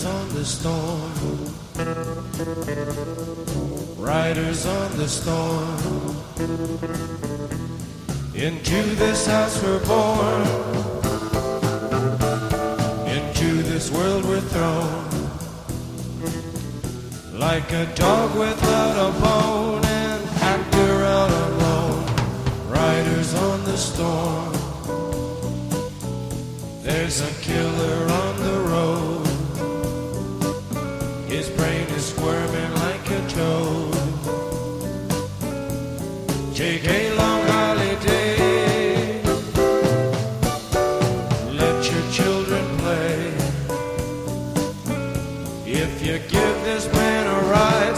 Riders on the storm. Riders on the storm. Into this house we're born. Into this world we're thrown. Like a dog without a bone, and actor out alone. Riders on the storm. There's a Take a long holiday. Let your children play. If you give this man a ride,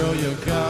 Girl, you gotta